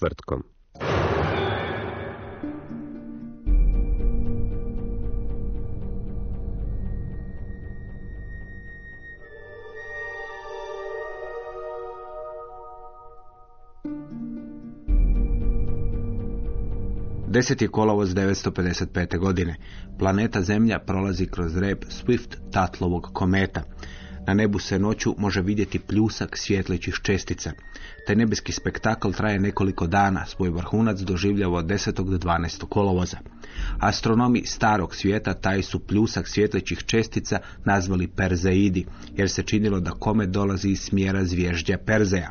Četvrtkom. Deset je kolovoz 955. godine. Planeta Zemlja prolazi kroz rep Swift Tatlovog kometa. Na nebu se noću može vidjeti pljusak svjetlećih čestica. Taj nebeski spektakl traje nekoliko dana, svoj vrhunac doživljava od 10. do 12. kolovoza. Astronomi starog svijeta taj su pljusak svjetlećih čestica nazvali Perzeidi, jer se činilo da komet dolazi iz smjera zvježđa Perzeja.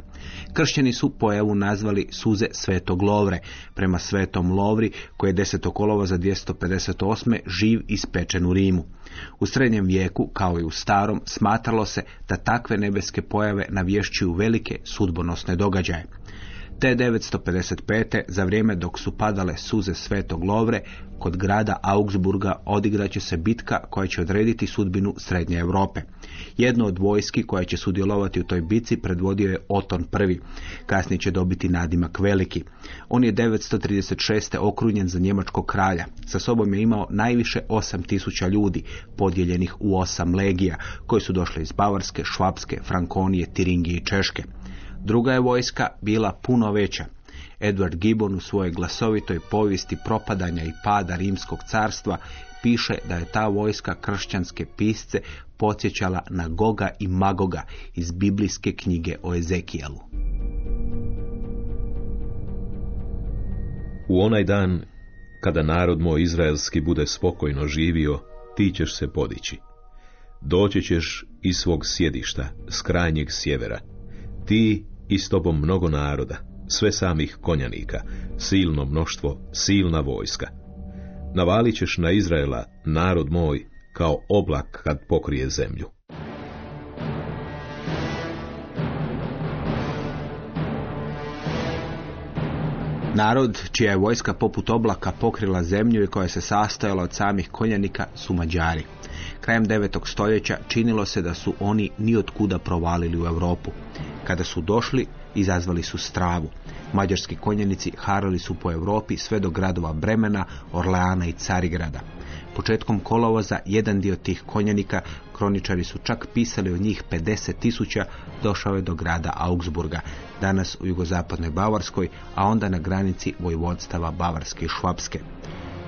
Kršćani su pojavu nazvali suze svetog Lovre, prema svetom Lovri koji je 10. kolovoza 258. živ ispečen u Rimu. U srednjem vijeku, kao i u starom, smatralo se da takve nebeske pojave navješćuju velike sudbonosne događaje. Te 955. za vrijeme dok su padale suze Svetog Lovre, kod grada Augsburga odigraće se bitka koja će odrediti sudbinu Srednje Europe. Jedno od vojski koja će sudjelovati u toj bitci predvodio je Oton I. Kasnije će dobiti nadimak Veliki. On je 936. okrunjen za njemačkog kralja. Sa sobom je imao najviše 8000 ljudi, podijeljenih u osam legija, koji su došli iz Bavarske, Švapske, Frankonije, Tiringije i Češke. Druga je vojska bila puno veća. Edward Gibbon u svojoj glasovitoj povijesti propadanja i pada rimskog carstva piše da je ta vojska kršćanske pisce podsjećala na Goga i Magoga iz biblijske knjige o Ezekijelu. U onaj dan, kada narod moj izraelski bude spokojno živio, ti ćeš se podići. Doći ćeš iz svog sjedišta, s krajnjeg sjevera. Ti i s tobom mnogo naroda, sve samih konjanika, silno mnoštvo, silna vojska. Navalit ćeš na Izraela, narod moj, kao oblak kad pokrije zemlju. Narod čija je vojska poput oblaka pokrila zemlju i koja se sastojala od samih konjanika su Mađari. Krajem 9. stoljeća činilo se da su oni ni kuda provalili u Europu. Kada su došli, izazvali su stravu. Mađarski konjanici harali su po Europi sve do gradova Bremena, Orleana i Carigrada. Početkom kolovoza jedan dio tih konjanika, kroničari su čak pisali od njih 50 tisuća, došao je do grada Augsburga, danas u jugozapadnoj Bavarskoj, a onda na granici vojvodstava Bavarske i Švapske.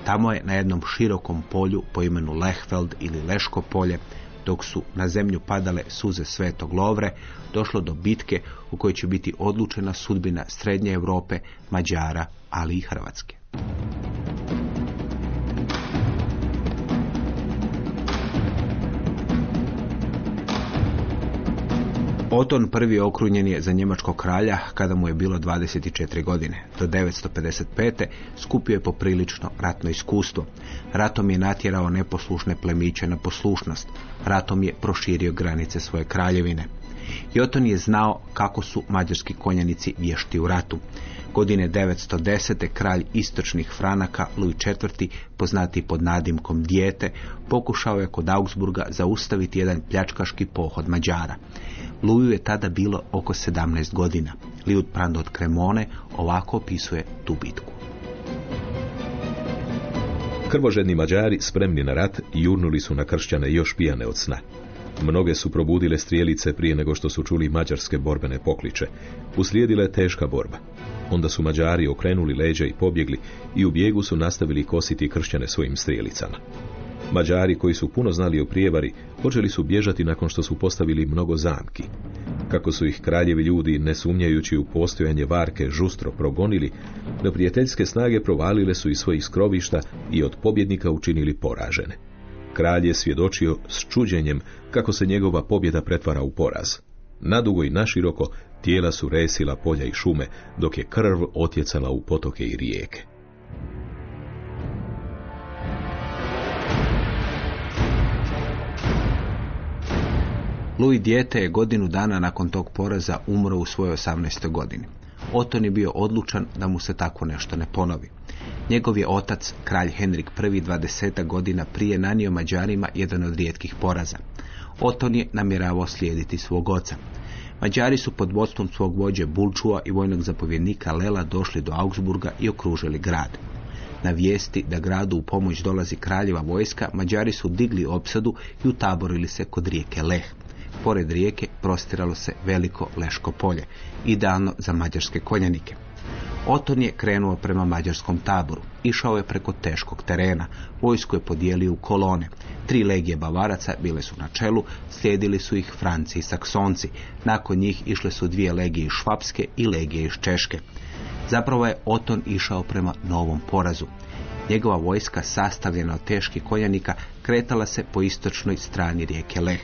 Tamo je na jednom širokom polju po imenu Lehfeld ili Leško polje, dok su na zemlju padale suze Svetog Lovre, došlo do bitke u kojoj će biti odlučena sudbina Srednje Europe, Mađara, ali i Hrvatske. Oton prvi okrunjen je za njemačkog kralja kada mu je bilo 24 godine. Do 955. skupio je poprilično ratno iskustvo. Ratom je natjerao neposlušne plemiće na poslušnost. Ratom je proširio granice svoje kraljevine. Joton je znao kako su mađarski konjanici vješti u ratu. Godine 910. kralj istočnih Franaka Louis IV. poznati pod nadimkom dijete, pokušao je kod Augsburga zaustaviti jedan pljačkaški pohod Mađara. Louis je tada bilo oko 17 godina. Liutprand od Cremone ovako opisuje tu bitku. Krvožedni Mađari, spremni na rat, jurnuli su na kršćane još pijane od sna. Mnoge su probudile strijelice prije nego što su čuli mađarske borbene pokliče. Uslijedila je teška borba. Onda su Mađari okrenuli leđa i pobjegli i u bijegu su nastavili kositi kršćane svojim strijelicama. Mađari koji su puno znali o prijevari počeli su bježati nakon što su postavili mnogo zamki. Kako su ih kraljevi ljudi, ne sumnjajući u postojanje varke, žustro progonili, prijateljske snage provalile su iz svojih skrovišta i od pobjednika učinili poražene. Kralj je svjedočio s čuđenjem kako se njegova pobjeda pretvara u poraz. Nadugo i naširoko tijela su resila polja i šume, dok je krv otjecala u potoke i rijeke. Louis dijete je godinu dana nakon tog poraza umro u svojoj 18. godini. Oton je bio odlučan da mu se tako nešto ne ponovi. Njegov je otac, kralj Henrik I 20 godina prije nanio Mađarima jedan od rijetkih poraza. Oton je namjeravao slijediti svog oca. Mađari su pod vodstvom svog vođe Bulčua i vojnog zapovjednika Lela došli do Augsburga i okružili grad. Na vijesti da gradu u pomoć dolazi kraljeva vojska, Mađari su digli opsadu i utaborili se kod rijeke Leh. Pored rijeke prostiralo se veliko leško polje, idealno za mađarske konjanike. Oton je krenuo prema mađarskom taboru. Išao je preko teškog terena. Vojsku je podijelio u kolone. Tri legije bavaraca bile su na čelu, slijedili su ih Franci i Saksonci. Nakon njih išle su dvije legije iz Švapske i legije iz Češke. Zapravo je Oton išao prema novom porazu. Njegova vojska, sastavljena od teških konjanika, kretala se po istočnoj strani rijeke Leh.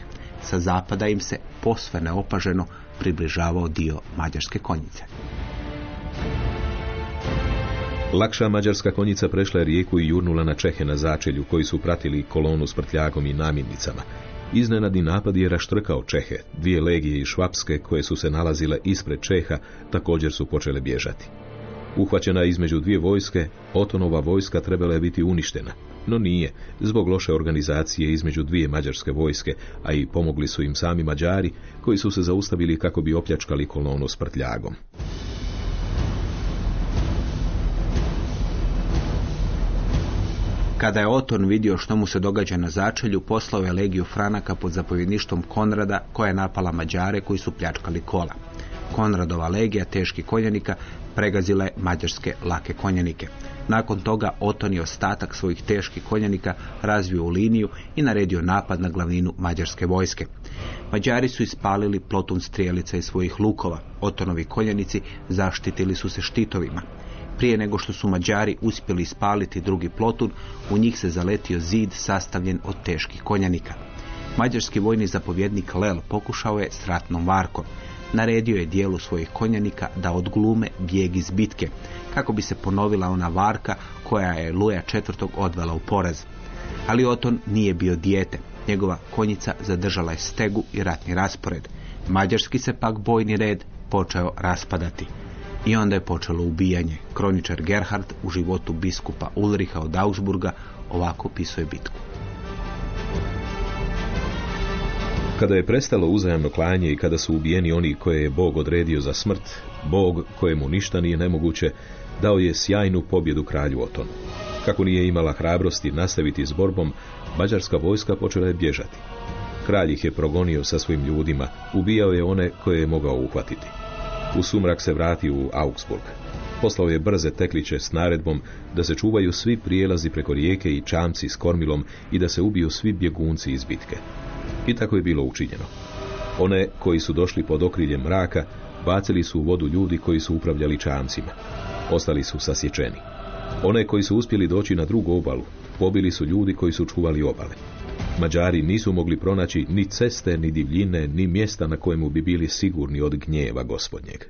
Sa zapada im se posve neopaženo približavao dio mađarske konjice. Lakša mađarska konjica prešla je rijeku i jurnula na Čehe na začelju, koji su pratili kolonu s prtljagom i namirnicama. Iznenadni napad je raštrkao Čehe. Dvije legije i švapske, koje su se nalazile ispred Čeha, također su počele bježati. Uhvaćena između dvije vojske, Otonova vojska trebala je biti uništena, no nije, zbog loše organizacije između dvije mađarske vojske, a i pomogli su im sami Mađari, koji su se zaustavili kako bi opljačkali kolonu s prtljagom. Kada je Oton vidio što mu se događa na začelju, poslao je legiju Franaka pod zapovjedništvom Konrada koja je napala Mađare koji su pljačkali kola. Konradova legija teških konjanika pregazila je mađarske lake konjanike. Nakon toga Oton je ostatak svojih teških konjanika razvio u liniju i naredio napad na glavninu mađarske vojske. Mađari su ispalili plotun strijelica iz svojih lukova. Otonovi konjanici zaštitili su se štitovima. Prije nego što su Mađari uspjeli ispaliti drugi plotun, u njih se zaletio zid sastavljen od teških konjanika. Mađarski vojni zapovjednik Lel pokušao je s ratnom varkom. Naredio je dijelu svojih konjanika da odglume bijeg iz bitke, kako bi se ponovila ona varka koja je Luja četvrtog odvela u poraz. Ali Oton nije bio dijete. Njegova konjica zadržala je stegu i ratni raspored. Mađarski se pak bojni red počeo raspadati. I onda je počelo ubijanje. Kroničar Gerhard u životu biskupa Ulriha od Augsburga ovako pisuje bitku. Kada je prestalo uzajamno klanje i kada su ubijeni oni koje je Bog odredio za smrt, Bog kojemu ništa nije nemoguće, dao je sjajnu pobjedu kralju Otonu. Kako nije imala hrabrosti nastaviti s borbom, mađarska vojska počela je bježati. Kralj ih je progonio sa svojim ljudima, ubijao je one koje je mogao uhvatiti. U sumrak se vratio u Augsburg. Poslao je brze tekliće s naredbom da se čuvaju svi prijelazi preko rijeke i čamci s kormilom i da se ubiju svi bjegunci iz bitke. I tako je bilo učinjeno. One koji su došli pod okriljem mraka bacili su u vodu ljudi koji su upravljali čamcima. Ostali su sasječeni. One koji su uspjeli doći na drugu obalu, pobili su ljudi koji su čuvali obale. Mađari nisu mogli pronaći ni ceste, ni divljine, ni mjesta na kojemu bi bili sigurni od gnjeva gospodnjeg.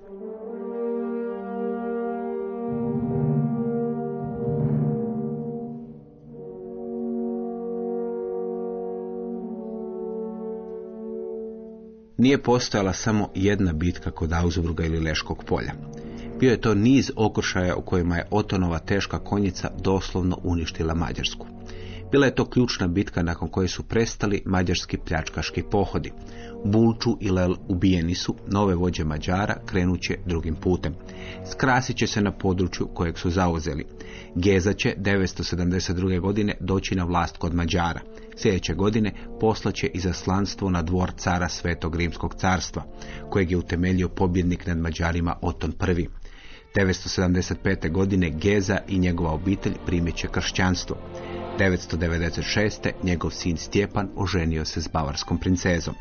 Nije postojala samo jedna bitka kod Augsburga ili Leškog polja. Bio je to niz okršaja u kojima je Otonova teška konjica doslovno uništila Mađarsku. Bila je to ključna bitka nakon koje su prestali mađarski pljačkaški pohodi. Bulču i Lel ubijeni su, nove vođe Mađara krenut će drugim putem. Skrasit će se na području kojeg su zauzeli. Geza će 972. godine doći na vlast kod Mađara. Sljedeće godine poslaće izaslanstvo na dvor cara Svetog Rimskog carstva, kojeg je utemeljio pobjednik nad Mađarima Oton I. 975. godine Geza i njegova obitelj primit će kršćanstvo. 996. njegov sin Stjepan oženio se s bavarskom princezom.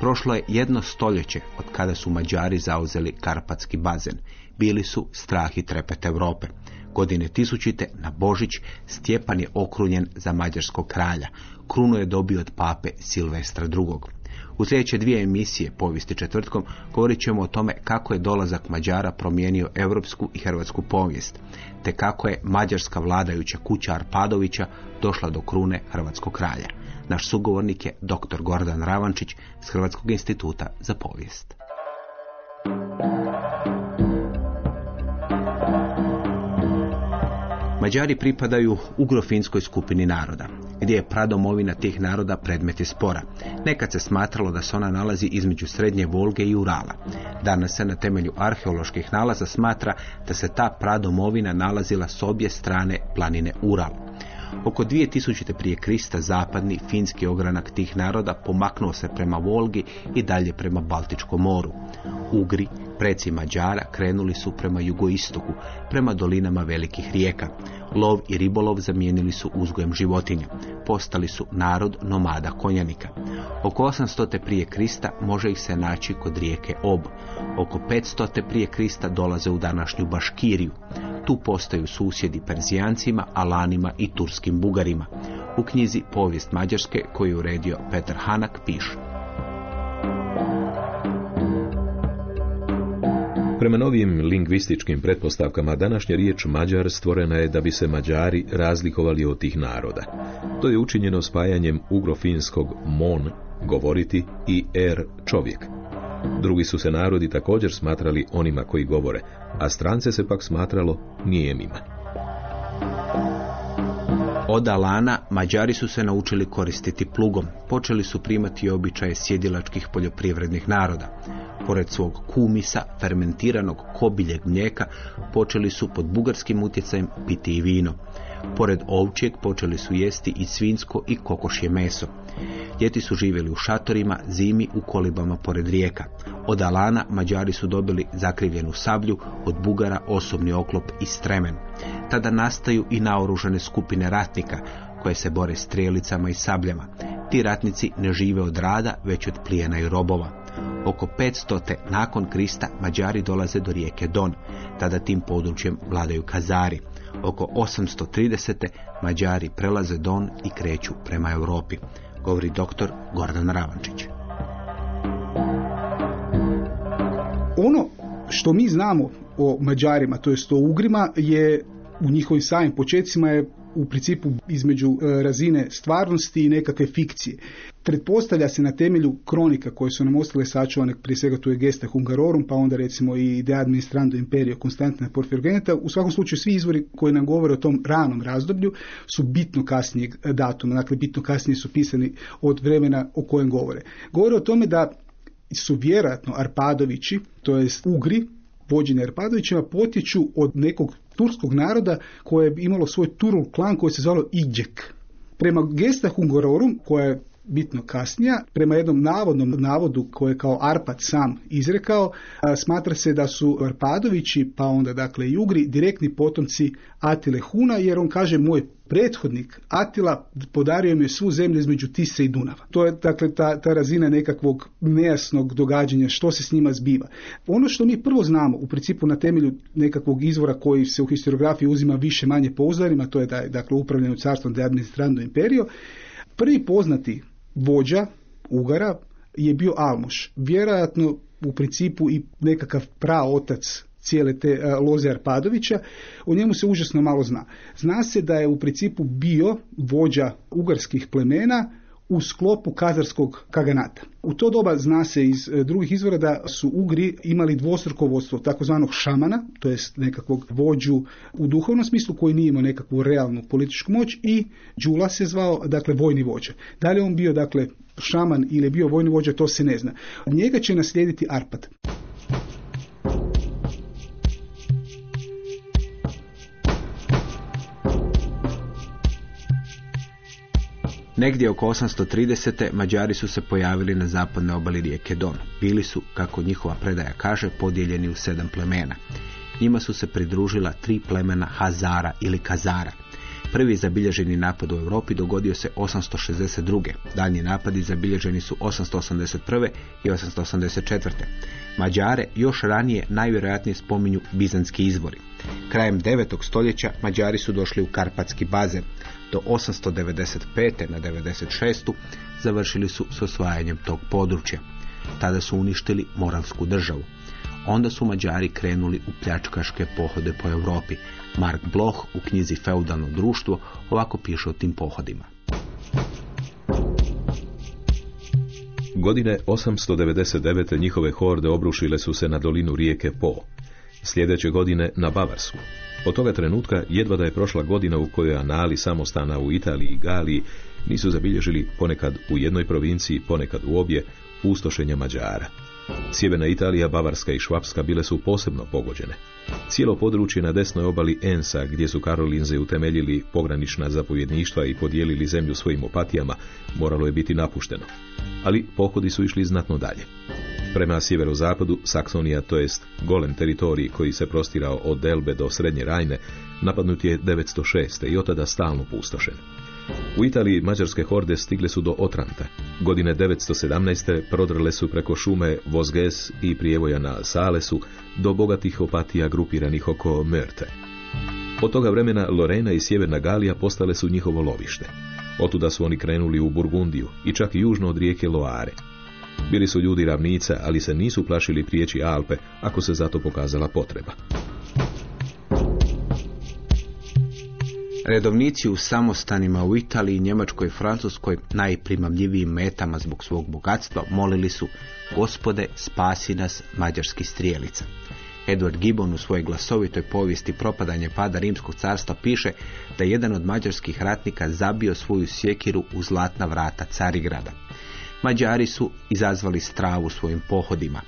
Prošlo je jedno stoljeće od kada su Mađari zauzeli Karpatski bazen. Bili su strah i trepet Europe. Godine tisućite na Božić Stjepan je okrunjen za mađarskog kralja. Krunu je dobio od pape Silvestra II. U sljedeće dvije emisije povijesti četvrtkom govorit ćemo o tome kako je dolazak Mađara promijenio europsku i hrvatsku povijest, te kako je mađarska vladajuća kuća Arpadovića došla do krune hrvatskog kralja. Naš sugovornik je dr. Gordan Ravančić s Hrvatskog instituta za povijest. Mađari pripadaju ugrofinskoj skupini naroda, gdje je pradomovina tih naroda predmet je spora. Nekad se smatralo da se ona nalazi između Srednje Volge i Urala. Danas se na temelju arheoloških nalaza smatra da se ta pradomovina nalazila s obje strane planine Ural. Oko 2000. prije Krista zapadni finski ogranak tih naroda pomaknuo se prema Volgi i dalje prema Baltičkom moru. Ugri, preci Mađara, krenuli su prema jugoistoku, prema dolinama velikih rijeka. Lov i ribolov zamijenili su uzgojem životinja. Postali su narod nomada konjanika. Oko 800. prije Krista može ih se naći kod rijeke Ob. Oko 500. prije Krista dolaze u današnju Baškiriju. Tu postaju susjedi Perzijancima, Alanima i Turskim Bugarima. U knjizi Povijest Mađarske koju je uredio Petar Hanak piše. Prema novim lingvističkim pretpostavkama današnja riječ Mađar stvorena je da bi se Mađari razlikovali od tih naroda. To je učinjeno spajanjem ugrofinskog mon, govoriti, i er, čovjek. Drugi su se narodi također smatrali onima koji govore, a strance se pak smatralo nijemima. Od Alana Mađari su se naučili koristiti plugom. Počeli su primati običaje sjedilačkih poljoprivrednih naroda. Pored svog kumisa, fermentiranog kobiljeg mlijeka, počeli su pod bugarskim utjecajem piti i vino. Pored ovčijeg počeli su jesti i svinsko i kokošje meso. Ljeti su živjeli u šatorima, zimi u kolibama pored rijeka. Od Alana Mađari su dobili zakrivljenu sablju, od Bugara osobni oklop i stremen. Tada nastaju i naoružane skupine ratnika koje se bore strelicama i sabljama. Ti ratnici ne žive od rada, već od plijena i robova. Oko 500. nakon Krista Mađari dolaze do rijeke Don. Tada tim područjem vladaju Kazari. Oko 830. Mađari prelaze Don i kreću prema Europi. Govori doktor Gordan Ravančić. Ono što mi znamo o Mađarima, to jest o Ugrima, je u njihovim samim početcima je u principu između e, razine stvarnosti i nekakve fikcije. Pretpostavlja se na temelju kronika koje su nam ostale sačuvane, prije svega tu je Gesta Hungarorum, pa onda recimo i De Administrando Imperio Konstantina Porfirogenta. U svakom slučaju svi izvori koji nam govore o tom ranom razdoblju su bitno kasnijeg datuma, dakle bitno kasnije su pisani od vremena o kojem govore. Govore o tome da su vjerojatno Arpadovići, to jest Ugri, vođenje Arpadovićima, potječu od nekog turskog naroda koje je imalo svoj Turul klan koji se zvalo Iđek. Prema Gesta Hungarorum, koja je bitno kasnija, prema jednom navodnom navodu koje je kao Arpad sam izrekao, smatra se da su Arpadovići, pa onda dakle i Ugri, direktni potomci Atile Huna, jer on kaže moj prethodnik Atila podario mi je svu zemlju između Tise i Dunava. To je dakle ta, ta razina nekakvog nejasnog događanja što se s njima zbiva. Ono što mi prvo znamo u principu na temelju nekakvog izvora koji se u historiografiji uzima više manje pouzdanima, to je da je dakle upravljeno carstvom de administrando imperio, prvi poznati vođa Ugara je bio Almuš. Vjerojatno u principu i nekakav praotac cijele te uh, loze Arpadovića, o njemu se užasno malo zna. Zna se da je u principu bio vođa ugarskih plemena u sklopu kazarskog kaganata. U to doba zna se iz e, drugih izvora da su Ugri imali dvostruko vodstvo takozvanog šamana, to jest nekakvog vođu u duhovnom smislu koji nije imao nekakvu realnu političku moć i Đula se zvao dakle vojni vođa. Da li on bio dakle šaman ili bio vojni vođa, to se ne zna. Njega će naslijediti Arpad. Negdje oko 830. Mađari su se pojavili na zapadnoj obali rijeke Don. Bili su, kako njihova predaja kaže, podijeljeni u sedam plemena. Njima su se pridružila tri plemena Hazara ili Kazara. Prvi zabilježeni napad u Europi dogodio se 862. Daljnji napadi zabilježeni su 881. i 884. Mađare još ranije najvjerojatnije spominju bizanski izvori. Krajem 9. stoljeća Mađari su došli u Karpatski bazen. Do 895. na 96. završili su s osvajanjem tog područja. Tada su uništili Moravsku državu. Onda su Mađari krenuli u pljačkaške pohode po Europi. Mark Bloch u knjizi Feudalno društvo ovako piše o tim pohodima. Godine 899. njihove horde obrušile su se na dolinu rijeke Po. Sljedeće godine na Bavarsku. Od toga trenutka jedva da je prošla godina u kojoj anali samostana u Italiji i Galiji nisu zabilježili ponekad u jednoj provinciji, ponekad u obje, pustošenja Mađara. Sjeverna Italija, Bavarska i Švapska bile su posebno pogođene. Cijelo područje na desnoj obali Ensa, gdje su Karolinze utemeljili pogranična zapovjedništva i podijelili zemlju svojim opatijama, moralo je biti napušteno. Ali pohodi su išli znatno dalje. Prema sjeverozapadu, Saksonija, to jest golem teritorij koji se prostirao od Delbe do Srednje Rajne, napadnut je 906. i od tada stalno pustošen. U Italiji mađarske horde stigle su do Otranta. Godine 917. prodrle su preko šume Vosges i prijevoja na Salesu do bogatih opatija grupiranih oko Mörte. Od toga vremena Lorena i Sjeverna Galija postale su njihovo lovište. Otuda su oni krenuli u Burgundiju i čak južno od rijeke Loare. Bili su ljudi ravnica, ali se nisu plašili prijeći Alpe ako se zato pokazala potreba. Redovnici u samostanima u Italiji, Njemačkoj i Francuskoj najprimamljivijim metama zbog svog bogatstva molili su Gospode, spasi nas, mađarski strijelica. Edward Gibbon u svojoj glasovitoj povijesti propadanje pada Rimskog carstva piše da je jedan od mađarskih ratnika zabio svoju sjekiru u zlatna vrata Carigrada. Mađari su izazvali stravu svojim pohodima,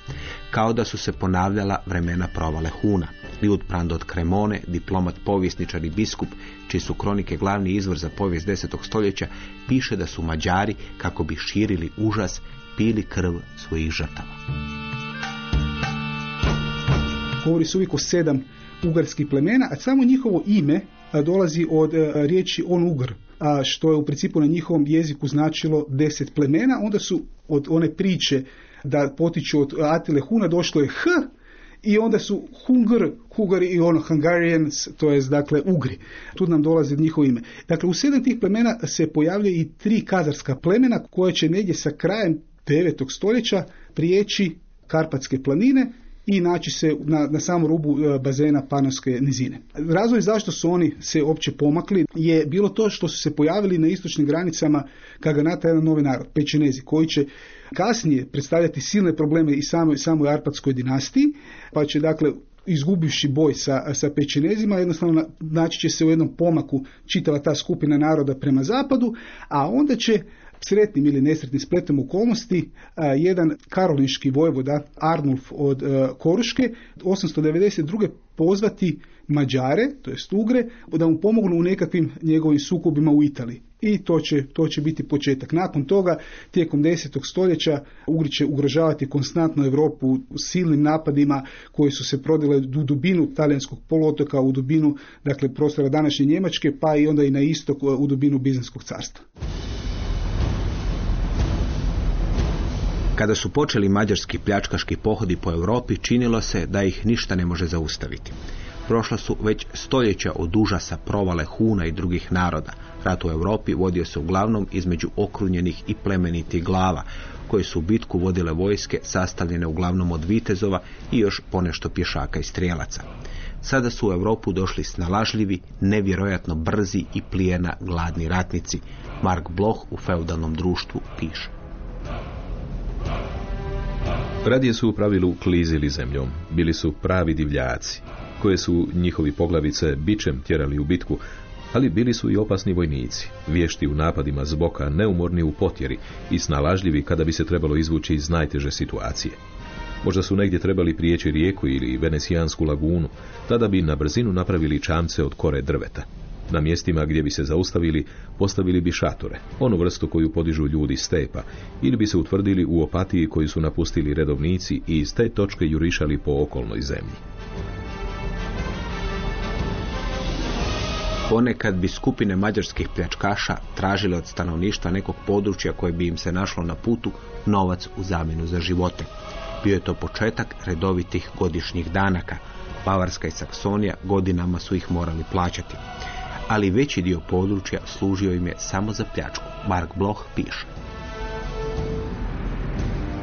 kao da su se ponavljala vremena provale Huna. Liutprand od Kremone, diplomat, povjesničar i biskup, čiji su kronike glavni izvor za povijest desetog stoljeća, piše da su Mađari, kako bi širili užas, pili krv svojih žrtava. Govori se uvijek o sedam ugarskih plemena, a samo njihovo ime dolazi od riječi on ugr, što je u principu na njihovom jeziku značilo deset plemena, onda su od one priče da potiču od Atile Huna došlo je H i onda su Hungar, Hungari i ono Hungarians, to je dakle Ugri. Tu nam dolazi njihovo ime. Dakle, u sedam tih plemena se pojavljaju i tri kazarska plemena koje će negdje sa krajem 9. stoljeća prijeći Karpatske planine i naći se na, na samom rubu bazena Panovske nizine. Razlog zašto su oni se opće pomakli je bilo to što su se pojavili na istočnim granicama Kaganata jedan novi narod, Pečenezi, koji će kasnije predstavljati silne probleme i samoj, samoj Arpatskoj dinastiji, pa će dakle izgubivši boj sa, sa Pečenezima, jednostavno naći će se u jednom pomaku čitava ta skupina naroda prema zapadu, a onda će sretnim ili nesretnim spletom okolnosti jedan karolinški vojvoda Arnulf od Koruške 892. pozvati Mađare, to jest Ugre, da mu pomognu u nekakvim njegovim sukobima u Italiji. I to će, to će biti početak. Nakon toga, tijekom 10. stoljeća, Ugri će ugrožavati konstantno Europu silnim napadima koji su se prodile u dubinu talijanskog poluotoka, u dubinu dakle, prostora današnje Njemačke, pa i onda i na istok u dubinu Bizanskog carstva. Kada su počeli mađarski pljačkaški pohodi po Europi, činilo se da ih ništa ne može zaustaviti. Prošla su već stoljeća od užasa provale Huna i drugih naroda. Rat u Europi vodio se uglavnom između okrunjenih i plemenitih glava, koje su u bitku vodile vojske sastavljene uglavnom od vitezova i još ponešto pješaka i strijelaca. Sada su u Europu došli snalažljivi, nevjerojatno brzi i plijena gladni ratnici. Mark Bloch u feudalnom društvu piše. Radije su u pravilu klizili zemljom, bili su pravi divljaci, koje su njihovi poglavice bičem tjerali u bitku, ali bili su i opasni vojnici, vješti u napadima zboka, neumorni u potjeri i snalažljivi kada bi se trebalo izvući iz najteže situacije. Možda su negdje trebali prijeći rijeku ili venecijansku lagunu, tada bi na brzinu napravili čamce od kore drveta. Na mjestima gdje bi se zaustavili, postavili bi šatore, onu vrstu koju podižu ljudi stepa, ili bi se utvrdili u opatiji koju su napustili redovnici i iz te točke jurišali po okolnoj zemlji. Ponekad bi skupine mađarskih pljačkaša tražile od stanovništva nekog područja koje bi im se našlo na putu novac u zamjenu za živote. Bio je to početak redovitih godišnjih danaka. Bavarska i Saksonija godinama su ih morali plaćati. Ali veći dio područja služio im je samo za pljačku. Mark Bloch piše.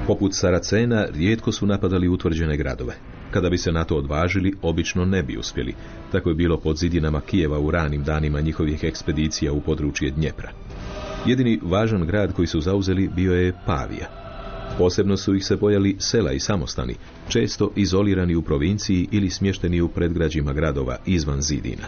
Poput Saracena, rijetko su napadali utvrđene gradove. Kada bi se na to odvažili, obično ne bi uspjeli. Tako je bilo pod zidinama Kijeva u ranim danima njihovih ekspedicija u područje Dnjepra. Jedini važan grad koji su zauzeli bio je Pavija. Posebno su ih se bojali sela i samostani, često izolirani u provinciji ili smješteni u predgrađima gradova izvan zidina.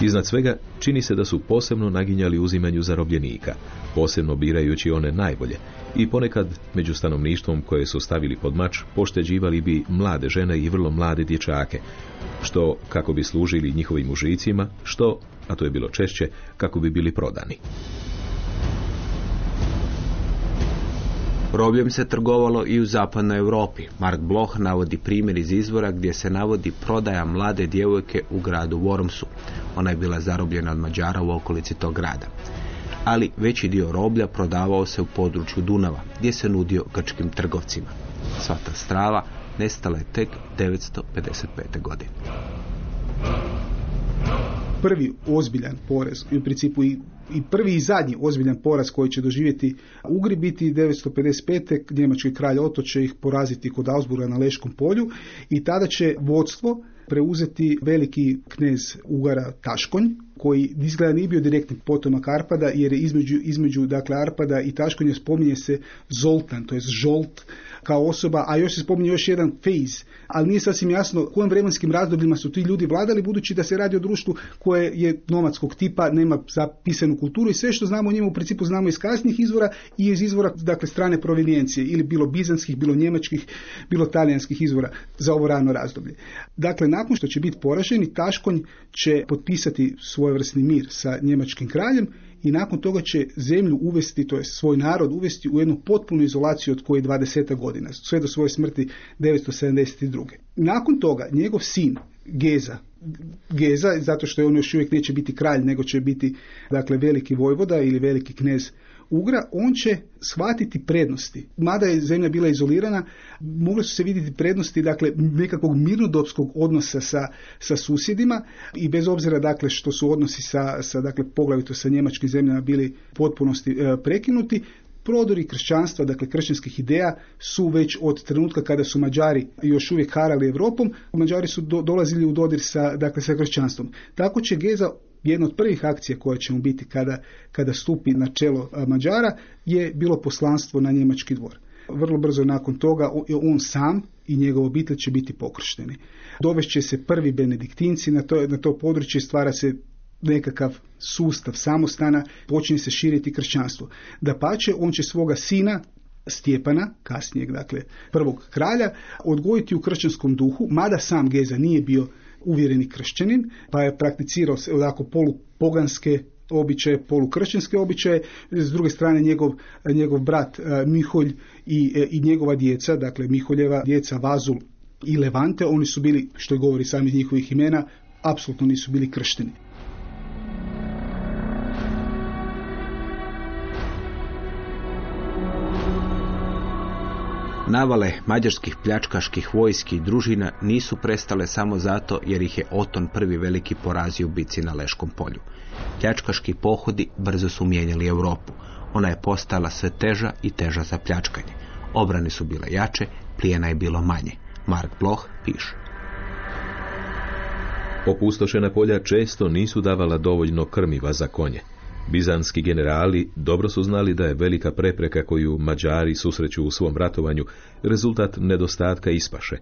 Iznad svega, čini se da su posebno naginjali uzimanju zarobljenika, posebno birajući one najbolje, i ponekad među stanovništvom koje su stavili pod mač pošteđivali bi mlade žene i vrlo mlade dječake, što kako bi služili njihovim mužicima, što, a to je bilo češće, kako bi bili prodani. Robljem se trgovalo i u zapadnoj Europi. Mark Bloch navodi primjer iz izvora gdje se navodi prodaja mlade djevojke u gradu Wormsu. Ona je bila zarobljena od Mađara u okolici tog grada. Ali veći dio roblja prodavao se u području Dunava, gdje se nudio grčkim trgovcima. Sva ta strava nestala je tek 955. godine. Prvi ozbiljan porez i u principu i i prvi i zadnji ozbiljan poraz koji će doživjeti Ugri biti 955. Njemački kralj Oto će ih poraziti kod Augsburga na Leškom polju i tada će vodstvo preuzeti veliki knez Ugara Taškonj, koji izgleda nije bio direktni potomak Arpada, jer je između, između dakle, Arpada i Taškonja spominje se Zoltan, to je Žolt, kao osoba, a još se spominje još jedan fez, ali nije sasvim jasno u kojim vremenskim razdobljima su ti ljudi vladali, budući da se radi o društvu koje je nomadskog tipa, nema zapisanu kulturu i sve što znamo o njemu u principu znamo iz kasnijih izvora i iz izvora dakle strane provenijencije ili bilo bizanskih, bilo njemačkih, bilo talijanskih izvora za ovo rano razdoblje. Dakle, nakon što će biti poraženi, Taškonj će potpisati svojevrsni mir sa njemačkim kraljem i nakon toga će zemlju uvesti, to je svoj narod uvesti u jednu potpunu izolaciju od koje 20 godina, sve do svoje smrti 972. Nakon toga njegov sin Geza, Geza, zato što je on još uvijek neće biti kralj, nego će biti dakle veliki vojvoda ili veliki knez Ugra, on će shvatiti prednosti. Mada je zemlja bila izolirana, mogle su se vidjeti prednosti dakle, nekakvog mirnodopskog odnosa sa, sa susjedima i bez obzira dakle, što su odnosi sa, sa dakle, poglavito sa njemačkim zemljama bili potpunosti e, prekinuti, prodori kršćanstva, dakle kršćanskih ideja, su već od trenutka kada su Mađari još uvijek harali Europom, Mađari su dolazili u dodir sa, dakle, sa kršćanstvom. Tako će Geza jedna od prvih akcija koja će mu biti kada, kada stupi na čelo Mađara je bilo poslanstvo na njemački dvor. Vrlo brzo nakon toga on sam i njegov obitelj će biti pokršteni. Dovešće se prvi benediktinci na to, na to područje, stvara se nekakav sustav samostana, počinje se širiti kršćanstvo. Da pače, on će svoga sina, Stjepana, kasnijeg, dakle, prvog kralja, odgojiti u kršćanskom duhu, mada sam Geza nije bio uvjereni kršćanin, pa je prakticirao se onako polupoganske običaje, polukršćanske običaje, s druge strane njegov, njegov brat e, Miholj i, e, i njegova djeca, dakle Miholjeva djeca Vazul i Levante, oni su bili, što govori sami njihovih imena, apsolutno nisu bili kršteni. Navale mađarskih pljačkaških vojski i družina nisu prestale samo zato jer ih je Oton prvi veliki porazio u bici na Leškom polju. Pljačkaški pohodi brzo su mijenjali Europu. Ona je postala sve teža i teža za pljačkanje. Obrane su bile jače, plijena je bilo manje. Mark Bloch piše. Opustošena polja često nisu davala dovoljno krmiva za konje. Bizanski generali dobro su znali da je velika prepreka koju Mađari susreću u svom ratovanju rezultat nedostatka ispaše.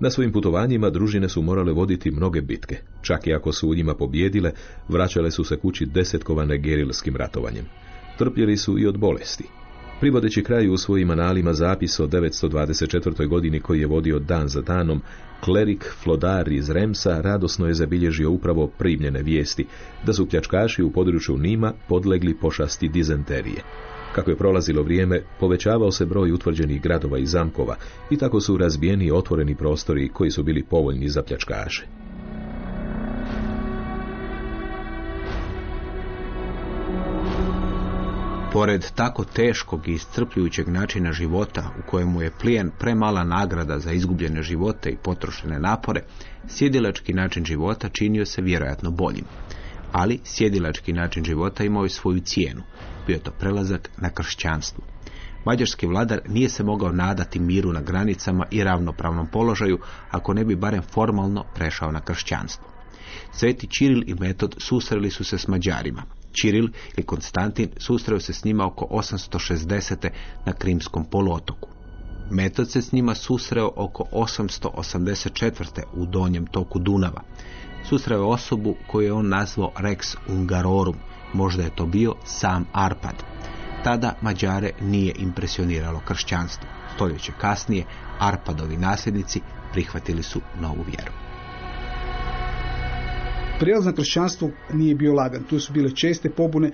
Na svojim putovanjima družine su morale voditi mnoge bitke. Čak i ako su u njima pobjedile, vraćale su se kući desetkovane gerilskim ratovanjem. Trpjeli su i od bolesti. Privodeći kraju u svojim analima zapis o 924. godini koji je vodio dan za danom, klerik Flodar iz Remsa radosno je zabilježio upravo primljene vijesti da su pljačkaši u području Nima podlegli pošasti dizenterije. Kako je prolazilo vrijeme, povećavao se broj utvrđenih gradova i zamkova i tako su razbijeni otvoreni prostori koji su bili povoljni za pljačkaše. Pored tako teškog i iscrpljujućeg načina života u kojemu je plijen premala nagrada za izgubljene živote i potrošene napore, sjedilački način života činio se vjerojatno boljim. Ali sjedilački način života imao je svoju cijenu. Bio to prelazak na kršćanstvo. Mađarski vladar nije se mogao nadati miru na granicama i ravnopravnom položaju ako ne bi barem formalno prešao na kršćanstvo. Sveti Čiril i Metod susreli su se s Mađarima. Čiril i Konstantin susreo se s njima oko 860. na Krimskom poluotoku. Metod se s njima susreo oko 884. u donjem toku Dunava. Susreo je osobu koju je on nazvao Rex Ungarorum, možda je to bio sam Arpad. Tada Mađare nije impresioniralo kršćanstvo. Stoljeće kasnije Arpadovi nasljednici prihvatili su novu vjeru. Prijelaz na kršćanstvo nije bio lagan. Tu su bile česte pobune,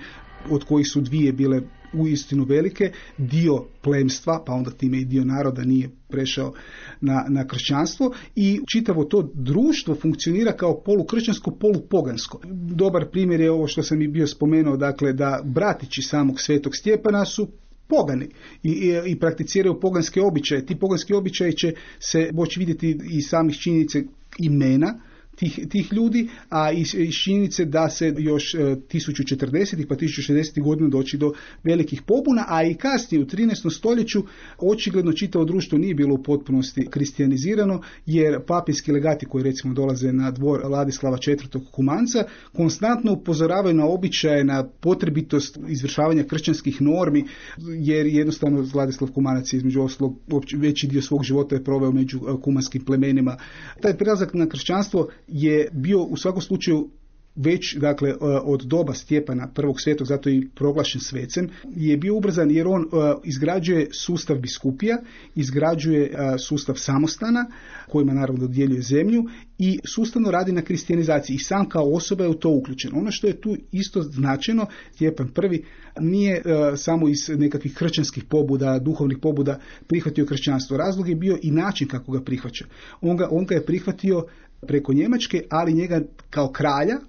od kojih su dvije bile uistinu velike. Dio plemstva, pa onda time i dio naroda nije prešao na, na kršćanstvo i čitavo to društvo funkcionira kao polukršćansko, polupogansko. Dobar primjer je ovo što sam i bio spomenuo, dakle da bratići samog svetog Stjepana su pogani i, i, i prakticiraju poganske običaje. Ti poganski običaji će se moći vidjeti i samih činjenice imena, tih, tih ljudi, a iz, iz činjenice da se još 1040. pa 1060. godina doći do velikih pobuna, a i kasnije u 13. stoljeću očigledno čitavo društvo nije bilo u potpunosti kristijanizirano, jer papijski legati koji recimo dolaze na dvor Ladislava IV. Kumanca konstantno upozoravaju na običaje, na potrebitost izvršavanja kršćanskih normi, jer jednostavno Vladislav Kumanac je između ostalog veći dio svog života je proveo među kumanskim plemenima. Taj prelazak na kršćanstvo je bio u svakom slučaju već dakle od doba Stjepana prvog svetog, zato i proglašen svecem, je bio ubrzan jer on izgrađuje sustav biskupija, izgrađuje sustav samostana kojima naravno dodjeljuje zemlju i sustavno radi na kristijanizaciji i sam kao osoba je u to uključen. Ono što je tu isto značajno, Stjepan prvi nije samo iz nekakvih kršćanskih pobuda, duhovnih pobuda prihvatio kršćanstvo. Razlog je bio i način kako ga prihvaća. On ga, on ga je prihvatio preko Njemačke, ali njega kao kralja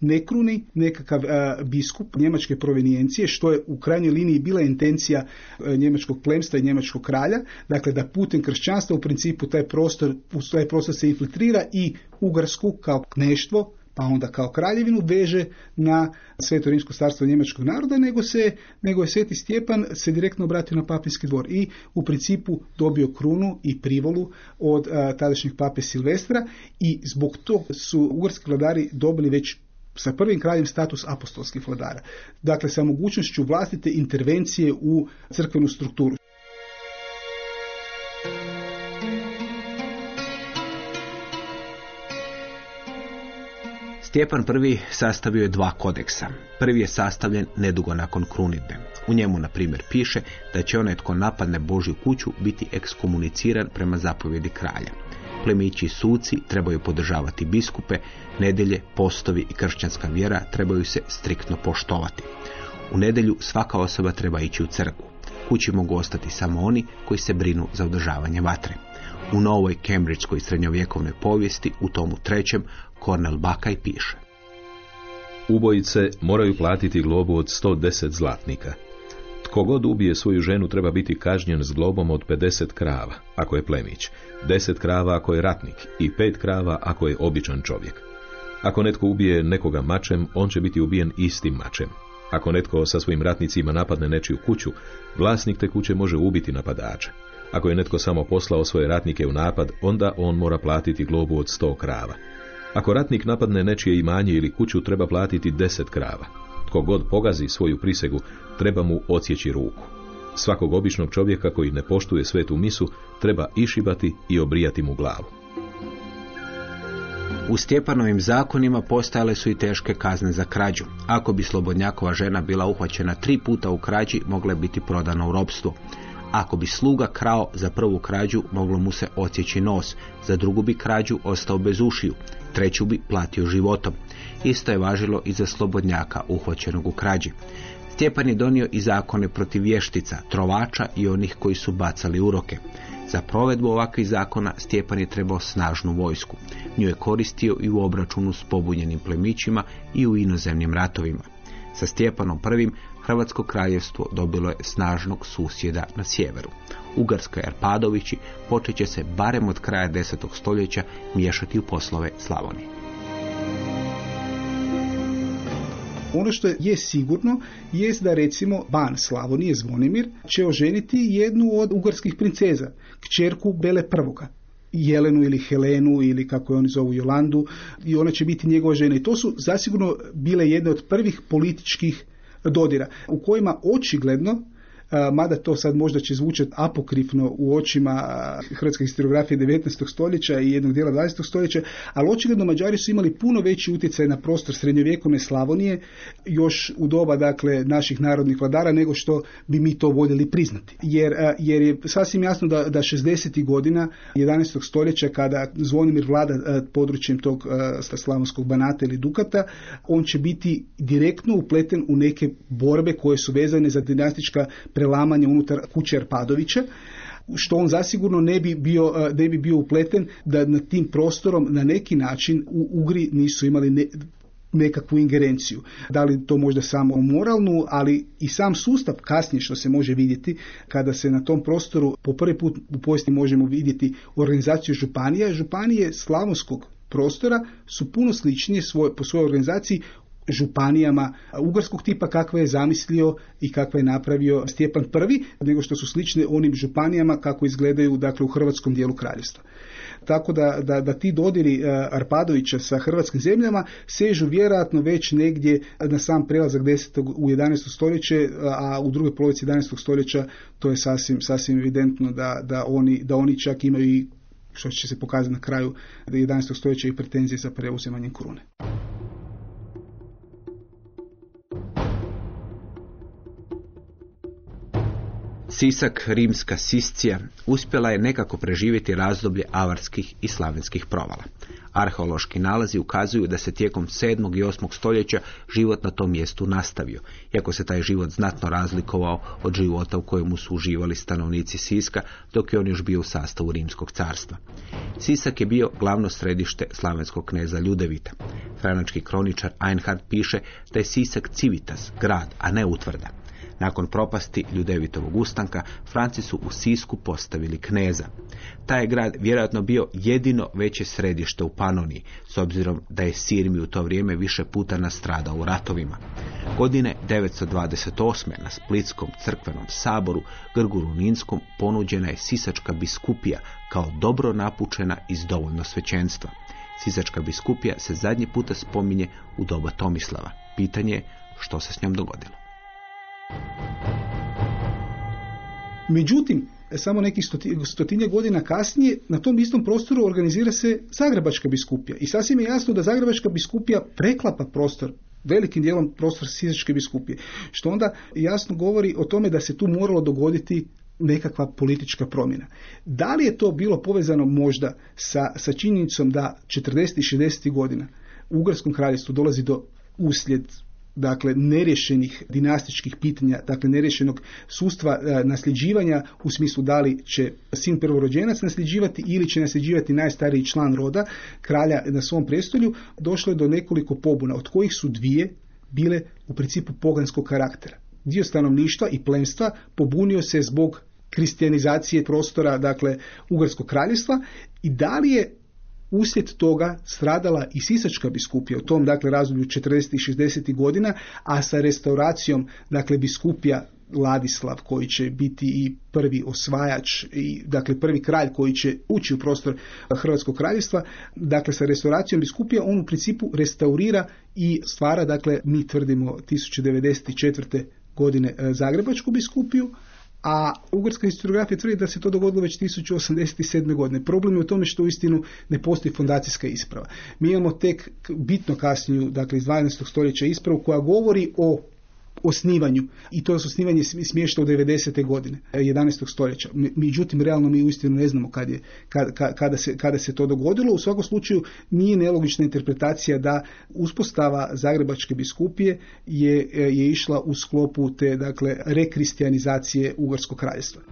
ne kruni nekakav biskup njemačke provenijencije, što je u krajnjoj liniji bila intencija njemačkog plemstva i njemačkog kralja, dakle da putem kršćanstva u principu taj prostor, taj prostor se infiltrira i Ugarsku kao kneštvo, pa onda kao kraljevinu veže na sveto rimsko carstvo njemačkog naroda, nego, se, nego je sveti Stjepan se direktno obratio na papinski dvor i u principu dobio krunu i privolu od a, tadašnjeg pape Silvestra i zbog tog su ugarski vladari dobili već sa prvim kraljem status apostolskih vladara. Dakle, sa mogućnošću vlastite intervencije u crkvenu strukturu. Stjepan I sastavio je dva kodeksa. Prvi je sastavljen nedugo nakon krunitbe. U njemu, na primjer, piše da će onaj tko napadne Božju kuću biti ekskomuniciran prema zapovjedi kralja. Plemići i suci trebaju podržavati biskupe, nedjelje, postovi i kršćanska vjera trebaju se striktno poštovati. U nedjelju svaka osoba treba ići u crkvu. Kući mogu ostati samo oni koji se brinu za održavanje vatre. U novoj Cambridgeskoj srednjovjekovnoj povijesti u tomu trećem Kornel Bakaj piše. Ubojice moraju platiti globu od 110 zlatnika. Tko god ubije svoju ženu treba biti kažnjen s globom od 50 krava, ako je plemić, 10 krava ako je ratnik i 5 krava ako je običan čovjek. Ako netko ubije nekoga mačem, on će biti ubijen istim mačem. Ako netko sa svojim ratnicima napadne nečiju kuću, vlasnik te kuće može ubiti napadača. Ako je netko samo poslao svoje ratnike u napad, onda on mora platiti globu od 100 krava. Ako ratnik napadne nečije imanje ili kuću, treba platiti deset krava. Tko god pogazi svoju prisegu, treba mu odsjeći ruku. Svakog običnog čovjeka koji ne poštuje svetu misu, treba išibati i obrijati mu glavu. U Stjepanovim zakonima postajale su i teške kazne za krađu. Ako bi Slobodnjakova žena bila uhvaćena tri puta u krađi, mogla je biti prodana u robstvo. Ako bi sluga krao za prvu krađu, moglo mu se odsjeći nos, za drugu bi krađu ostao bez ušiju, treću bi platio životom. Isto je važilo i za slobodnjaka uhvaćenog u krađi. Stjepan je donio i zakone protiv vještica, trovača i onih koji su bacali uroke. Za provedbu ovakvih zakona Stjepan je trebao snažnu vojsku. Nju je koristio i u obračunu s pobunjenim plemićima i u inozemnim ratovima. Sa Stjepanom I Hrvatsko kraljevstvo dobilo je snažnog susjeda na sjeveru. Ugarska i Arpadovići počet će se barem od kraja 10. stoljeća miješati u poslove Slavonije. Ono što je sigurno jest da recimo ban Slavonije Zvonimir će oženiti jednu od ugarskih princeza, kćerku Bele Prvoga. Jelenu ili Helenu ili kako je oni zovu Jolandu i ona će biti njegova žena. I to su zasigurno bile jedne od prvih političkih dodira u kojima očigledno mada to sad možda će zvučati apokrifno u očima hrvatske historiografije 19. stoljeća i jednog dijela 20. stoljeća, ali očigledno Mađari su imali puno veći utjecaj na prostor srednjovjekovne Slavonije još u doba dakle naših narodnih vladara nego što bi mi to voljeli priznati. Jer, jer je sasvim jasno da, da 60. godina 11. stoljeća kada Zvonimir vlada područjem tog slavonskog banata ili dukata, on će biti direktno upleten u neke borbe koje su vezane za dinastička prelamanje unutar kuće Arpadovića što on zasigurno ne bi bio, e, ne bi bio upleten da na tim prostorom na neki način u Ugri nisu imali nekakvu ingerenciju. Da li to možda samo moralnu, ali i sam sustav kasnije što se može vidjeti kada se na tom prostoru po prvi put u povijesti možemo vidjeti organizaciju županija. Županije slavonskog prostora su puno sličnije svoj, po svojoj organizaciji županijama ugarskog tipa kakve je zamislio i kakve je napravio Stjepan I, nego što su slične onim županijama kako izgledaju dakle, u hrvatskom dijelu kraljevstva. Tako da, da, da ti dodiri Arpadovića sa hrvatskim zemljama sežu vjerojatno već negdje na sam prelazak 10. u 11. stoljeće, a u drugoj polovici 11. stoljeća to je sasvim, sasvim evidentno da, da, oni, da oni čak imaju i što će se pokazati na kraju 11. stoljeća i pretenzije za preuzimanjem krune. Sisak, rimska Siscija, uspjela je nekako preživjeti razdoblje avarskih i slavenskih provala. Arheološki nalazi ukazuju da se tijekom 7. i 8. stoljeća život na tom mjestu nastavio, iako se taj život znatno razlikovao od života u kojemu su uživali stanovnici Siska, dok je on još bio u sastavu Rimskog carstva. Sisak je bio glavno središte slavenskog kneza Ljudevita. Franački kroničar Einhard piše da je Sisak civitas, grad, a ne utvrda. Nakon propasti Ljudevitovog ustanka, Franci su u Sisku postavili kneza. Taj je grad vjerojatno bio jedino veće središte u Panoniji, s obzirom da je Sirmi u to vrijeme više puta nastradao u ratovima. Godine 928. na Splitskom crkvenom saboru Grguru Ninskom ponuđena je Sisačka biskupija kao dobro napučena iz dovoljno svećenstva. Sisačka biskupija se zadnji puta spominje u doba Tomislava. Pitanje je što se s njom dogodilo. Međutim, samo nekih stotinja godina kasnije na tom istom prostoru organizira se Zagrebačka biskupija. I sasvim je jasno da Zagrebačka biskupija preklapa prostor velikim dijelom prostor Sisačke biskupije. Što onda jasno govori o tome da se tu moralo dogoditi nekakva politička promjena. Da li je to bilo povezano možda sa, sa činjenicom da 40. i 60. godina u Ugarskom kraljestvu dolazi do uslijed dakle neriješenih dinastičkih pitanja, dakle neriješenog sustva e, nasljeđivanja u smislu da li će sin prvorođenac nasljeđivati ili će nasljeđivati najstariji član roda kralja na svom prestolju, došlo je do nekoliko pobuna, od kojih su dvije bile u principu poganskog karaktera. Dio stanovništva i plemstva pobunio se zbog kristijanizacije prostora, dakle, Ugarskog kraljevstva i da li je Uslijed toga stradala i Sisačka biskupija u tom dakle razdoblju 40. i 60. godina, a sa restauracijom dakle biskupija Ladislav koji će biti i prvi osvajač i dakle prvi kralj koji će ući u prostor Hrvatskog kraljevstva, dakle sa restauracijom biskupija on u principu restaurira i stvara, dakle mi tvrdimo 1094. godine e, Zagrebačku biskupiju, a ugarska historiografija tvrdi da se to dogodilo već 1087. godine. Problem je u tome što uistinu ne postoji fondacijska isprava. Mi imamo tek bitno kasniju, dakle iz 12. stoljeća ispravu koja govori o osnivanju i to je osnivanje smješta u 90. godine 11. stoljeća. Međutim, realno mi uistinu ne znamo kad je, kad, kada, se, kada se to dogodilo. U svakom slučaju nije nelogična interpretacija da uspostava Zagrebačke biskupije je, je išla u sklopu te dakle rekristijanizacije Ugarskog kraljestva.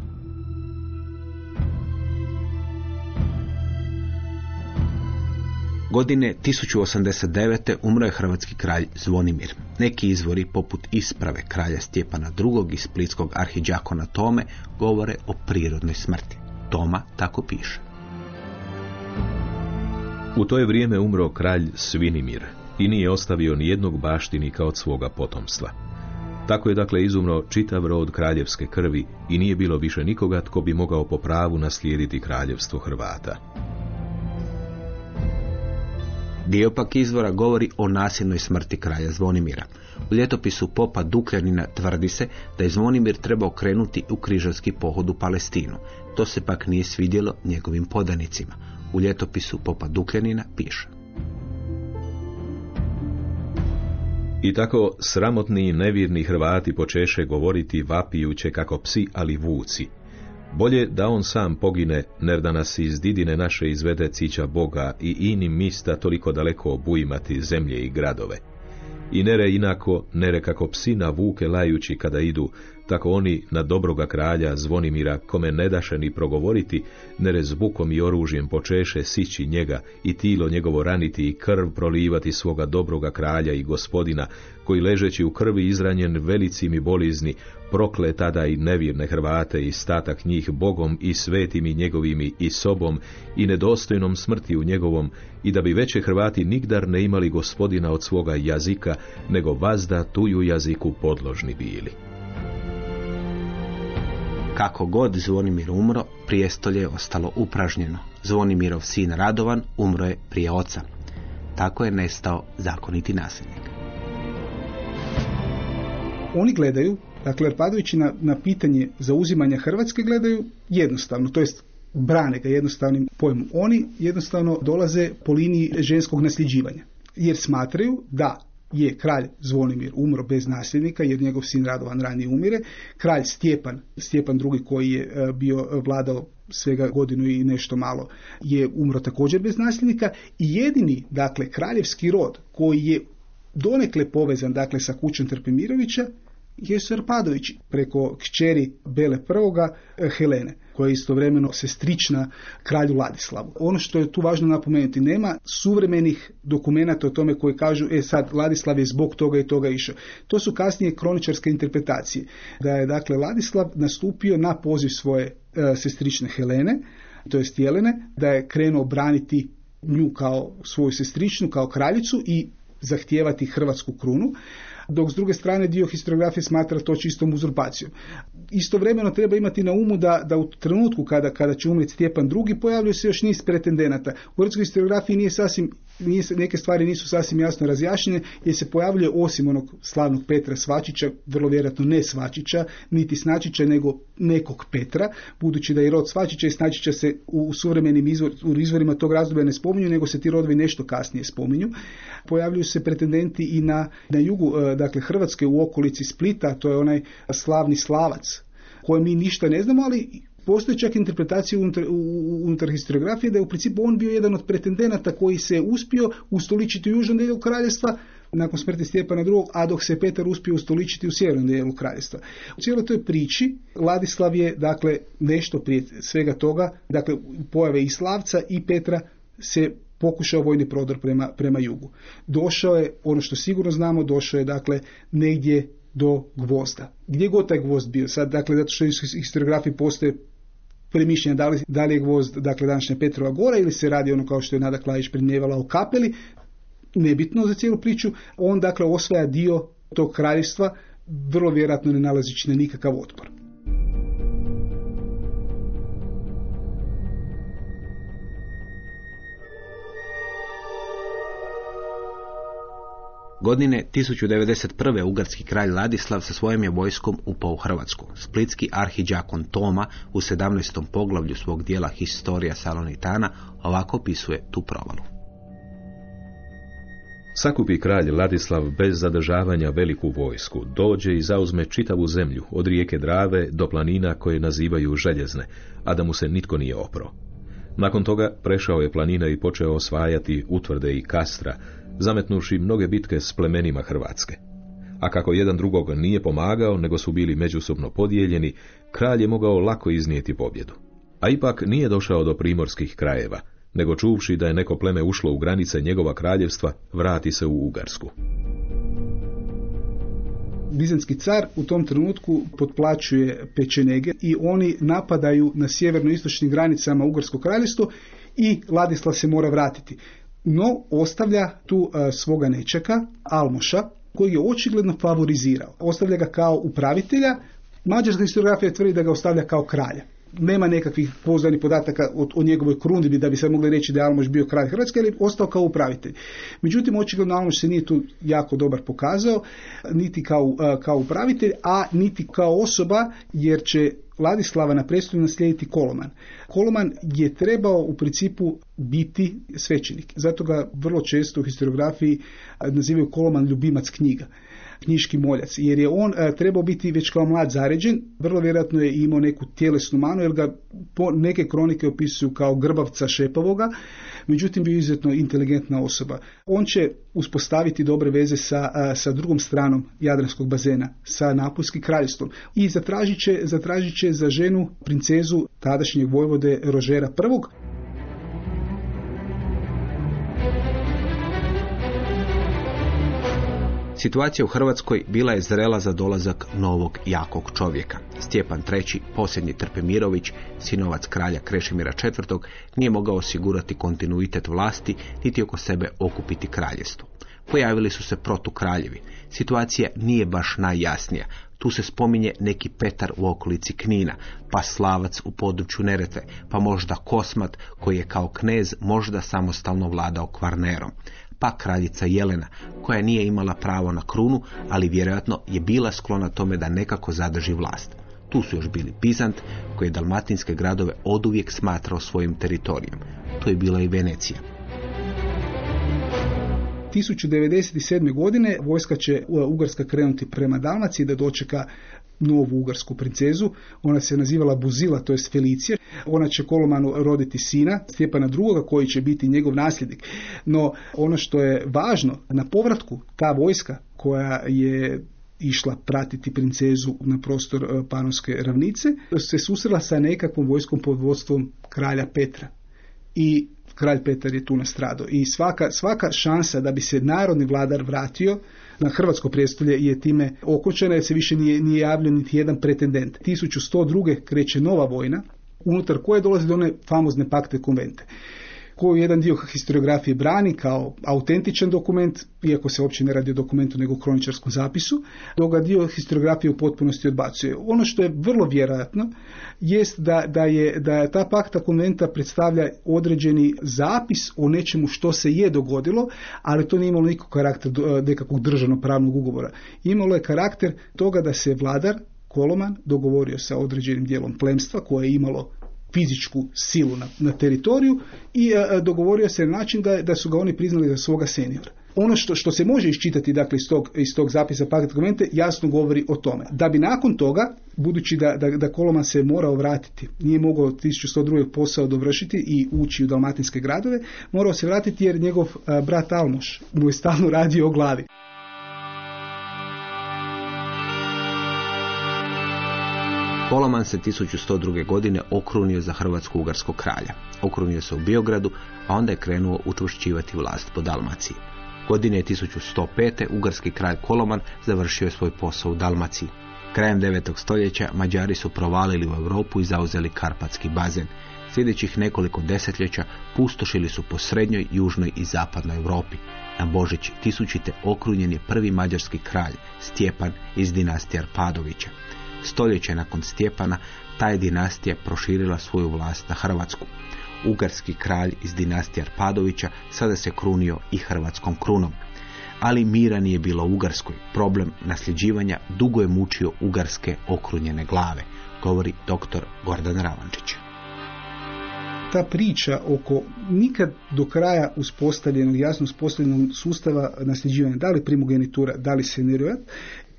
Godine 1089. umro je hrvatski kralj Zvonimir. Neki izvori, poput isprave kralja Stjepana II. i splitskog arhiđakona Tome, govore o prirodnoj smrti. Toma tako piše. U to je vrijeme umro kralj Svinimir i nije ostavio ni jednog baštinika od svoga potomstva. Tako je dakle izumro čitav rod kraljevske krvi i nije bilo više nikoga tko bi mogao po pravu naslijediti kraljevstvo Hrvata. Dio pak izvora govori o nasilnoj smrti kralja Zvonimira. U ljetopisu popa Dukljanina tvrdi se da je Zvonimir trebao krenuti u križarski pohod u Palestinu. To se pak nije svidjelo njegovim podanicima. U ljetopisu popa Dukljanina piše. I tako sramotni i nevirni Hrvati počeše govoriti vapijuće kako psi, ali vuci, bolje da on sam pogine, ner da nas iz didine naše izvede cića Boga i inim mista toliko daleko obujmati zemlje i gradove. I nere inako, nere kako psi na vuke lajući kada idu, tako oni na dobroga kralja Zvonimira, kome ne daše ni progovoriti, nere zbukom i oružjem počeše sići njega i tilo njegovo raniti i krv prolivati svoga dobroga kralja i gospodina, koji ležeći u krvi izranjen velicim i bolizni, prokle tada i nevirne Hrvate i statak njih Bogom i svetim i njegovimi i sobom i nedostojnom smrti u njegovom i da bi veće Hrvati nigdar ne imali gospodina od svoga jazika, nego vazda tuju jaziku podložni bili. Kako god Zvonimir umro, prijestolje je ostalo upražnjeno. Zvonimirov sin Radovan umro je prije oca. Tako je nestao zakoniti nasljednik. Oni gledaju, dakle Arpadovići na, na pitanje zauzimanja Hrvatske gledaju jednostavno, to jest brane ga jednostavnim pojmom. Oni jednostavno dolaze po liniji ženskog nasljeđivanja. Jer smatraju da je kralj Zvonimir umro bez nasljednika jer njegov sin Radovan ranije umire. Kralj Stjepan, Stjepan II koji je e, bio vladao svega godinu i nešto malo je umro također bez nasljednika i jedini dakle kraljevski rod koji je donekle povezan dakle sa kućom Trpimirovića jesu Arpadovići preko kćeri Bele prvoga e, Helene koja je istovremeno sestrična kralju Ladislavu. Ono što je tu važno napomenuti, nema suvremenih dokumenata o tome koji kažu, e sad Ladislav je zbog toga i toga išao. To su kasnije kroničarske interpretacije. Da je dakle Ladislav nastupio na poziv svoje e, sestrične Helene, to jest Jelene, da je krenuo braniti nju kao svoju sestričnu, kao kraljicu i zahtijevati hrvatsku krunu dok s druge strane dio historiografije smatra to čistom uzurpacijom. Istovremeno treba imati na umu da, da u trenutku kada, kada će umreti Stjepan II pojavljuje se još niz pretendenata. U hrvatskoj historiografiji nije sasvim nije, neke stvari nisu sasvim jasno razjašnjene jer se pojavljuje osim onog slavnog Petra Svačića, vrlo vjerojatno ne Svačića, niti Snačića, nego nekog Petra, budući da i rod Svačića i Snačića se u suvremenim izvor, u izvorima tog razdoblja ne spominju, nego se ti rodovi nešto kasnije spominju. Pojavljuju se pretendenti i na, na jugu, e, dakle Hrvatske u okolici Splita, to je onaj slavni Slavac, koje mi ništa ne znamo, ali Postoji čak interpretacija unutar, unutar historiografije da je u principu on bio jedan od pretendenata koji se uspio ustoličiti u južnom dijelu kraljevstva nakon smrti Stjepana II, a dok se Petar uspio ustoličiti u sjevernom dijelu kraljevstva. U cijeloj toj priči Ladislav je dakle nešto prije svega toga, dakle pojave i Slavca i Petra se pokušao vojni prodor prema, prema jugu. Došao je, ono što sigurno znamo, došao je dakle negdje do gvozda. Gdje god taj gvozd bio, sad dakle zato što iz historiografiji postoje premišljenja da li, da li je gvozd dakle današnja Petrova gora ili se radi ono kao što je Nada Klajić predmjevala o kapeli, nebitno za cijelu priču, on dakle osvaja dio tog kraljevstva vrlo vjerojatno ne nalazići na nikakav otpor. Godine 1091. ugarski kralj Ladislav sa svojim je vojskom upao u Hrvatsku. Splitski arhiđakon Toma u 17. poglavlju svog dijela Historija Salonitana ovako opisuje tu provalu. Sakupi kralj Ladislav bez zadržavanja veliku vojsku, dođe i zauzme čitavu zemlju, od rijeke Drave do planina koje nazivaju željezne, a da mu se nitko nije opro. Nakon toga prešao je planina i počeo osvajati utvrde i kastra, zametnuši mnoge bitke s plemenima Hrvatske. A kako jedan drugog nije pomagao, nego su bili međusobno podijeljeni, kralj je mogao lako iznijeti pobjedu. A ipak nije došao do primorskih krajeva, nego čuvši da je neko pleme ušlo u granice njegova kraljevstva, vrati se u Ugarsku. Bizanski car u tom trenutku potplaćuje pečenege i oni napadaju na sjeverno-istočnim granicama Ugarskog kraljevstva i Ladislav se mora vratiti no ostavlja tu e, svoga nečeka, Almoša, koji je očigledno favorizirao. Ostavlja ga kao upravitelja, mađarska historiografija tvrdi da ga ostavlja kao kralja. Nema nekakvih pouzdanih podataka o, o njegovoj krundbi da bi se mogli reći da je Almoš bio kralj Hrvatske, ali ostao kao upravitelj. Međutim, očigledno Almoš se nije tu jako dobar pokazao, niti kao, e, kao upravitelj, a niti kao osoba, jer će Ladislava na prestolju naslijediti Koloman. Koloman je trebao u principu biti svećenik. Zato ga vrlo često u historiografiji nazivaju Koloman ljubimac knjiga knjiški moljac, jer je on trebao biti već kao mlad zaređen, vrlo vjerojatno je imao neku tjelesnu manu, jer ga po neke kronike opisuju kao grbavca šepavoga, međutim bio izuzetno inteligentna osoba. On će uspostaviti dobre veze sa, sa drugom stranom Jadranskog bazena, sa Napuljskim kraljestvom i zatražit će, zatražit će za ženu princezu tadašnjeg vojvode Rožera I, Situacija u Hrvatskoj bila je zrela za dolazak novog jakog čovjeka. Stjepan III, posljednji Trpemirović, sinovac kralja Krešimira IV, nije mogao osigurati kontinuitet vlasti, niti oko sebe okupiti kraljestvo. Pojavili su se protukraljevi. Situacija nije baš najjasnija. Tu se spominje neki Petar u okolici Knina, pa Slavac u području Neretve, pa možda Kosmat koji je kao knez možda samostalno vladao Kvarnerom pa kraljica Jelena, koja nije imala pravo na krunu, ali vjerojatno je bila sklona tome da nekako zadrži vlast. Tu su još bili Bizant, koji je dalmatinske gradove oduvijek smatrao svojim teritorijem. To je bila i Venecija. 1097. godine vojska će Ugarska krenuti prema Dalmaciji da dočeka novu ugarsku princezu. Ona se nazivala Buzila, to je Felicija. Ona će Kolomanu roditi sina, Stjepana II. koji će biti njegov nasljednik. No ono što je važno, na povratku ta vojska koja je išla pratiti princezu na prostor e, Panonske ravnice, se susrela sa nekakvom vojskom pod vodstvom kralja Petra. I kralj Petar je tu nastradao. I svaka, svaka šansa da bi se narodni vladar vratio na hrvatsko prijestolje je time okončena jer se više nije, nije javljen niti jedan pretendent. 1102. kreće nova vojna unutar koje dolazi do one famozne pakte konvente koju jedan dio historiografije brani kao autentičan dokument, iako se uopće ne radi o dokumentu nego o kroničarskom zapisu, dok ga dio historiografije u potpunosti odbacuje. Ono što je vrlo vjerojatno jest da, da, je, da ta pakta konventa predstavlja određeni zapis o nečemu što se je dogodilo, ali to nije imalo nikakvog karakter nekakvog državnog pravnog ugovora. Imalo je karakter toga da se vladar Koloman dogovorio sa određenim dijelom plemstva koje je imalo fizičku silu na, na teritoriju i a, e, e, dogovorio se na način da, da su ga oni priznali za svoga seniora. Ono što, što se može iščitati dakle, iz, tog, iz tog zapisa paket dokumente jasno govori o tome. Da bi nakon toga, budući da, da, da Koloman se morao vratiti, nije mogao 1102. posao dovršiti i ući u dalmatinske gradove, morao se vratiti jer njegov a, brat Almoš mu je stalno radio o glavi. Koloman se 1102. godine okrunio za Hrvatsko-Ugarskog kralja. Okrunio se u Biogradu, a onda je krenuo učvršćivati vlast po Dalmaciji. Godine 1105. Ugarski kralj Koloman završio je svoj posao u Dalmaciji. Krajem 9. stoljeća Mađari su provalili u Europu i zauzeli Karpatski bazen. Sljedećih nekoliko desetljeća pustošili su po srednjoj, južnoj i zapadnoj Europi. Na Božić tisućite okrunjen je prvi mađarski kralj, Stjepan iz dinastije Arpadovića. Stoljeće nakon Stjepana ta je dinastija proširila svoju vlast na Hrvatsku. Ugarski kralj iz dinastije Arpadovića sada se krunio i hrvatskom krunom. Ali mira nije bilo u Ugarskoj. Problem nasljeđivanja dugo je mučio ugarske okrunjene glave, govori dr. Gordan Ravančić. ta priča oko nikad do kraja uspostavljenog, jasno uspostavljenog sustava nasljeđivanja, da li primogenitura, da li senioriat,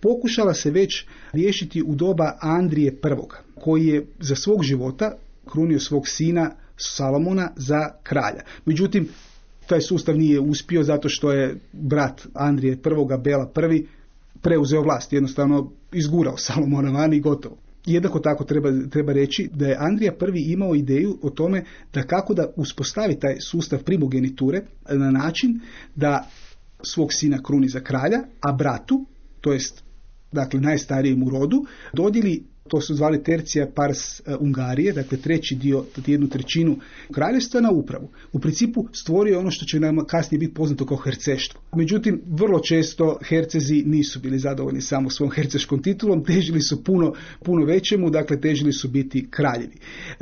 pokušala se već riješiti u doba Andrije I, koji je za svog života krunio svog sina Salomona za kralja. Međutim, taj sustav nije uspio zato što je brat Andrije I, Bela I, preuzeo vlast, jednostavno izgurao Salomona van i gotovo. Jednako tako treba, treba reći da je Andrija prvi imao ideju o tome da kako da uspostavi taj sustav primogeniture na način da svog sina kruni za kralja, a bratu, to jest dakle najstarijem u rodu, dodijeli to su zvali tercija pars e, Ungarije, dakle treći dio, jednu trećinu kraljevstva na upravu. U principu stvorio ono što će nam kasnije biti poznato kao herceštvo. Međutim, vrlo često hercezi nisu bili zadovoljni samo svom herceškom titulom, težili su puno, puno većemu, dakle težili su biti kraljevi.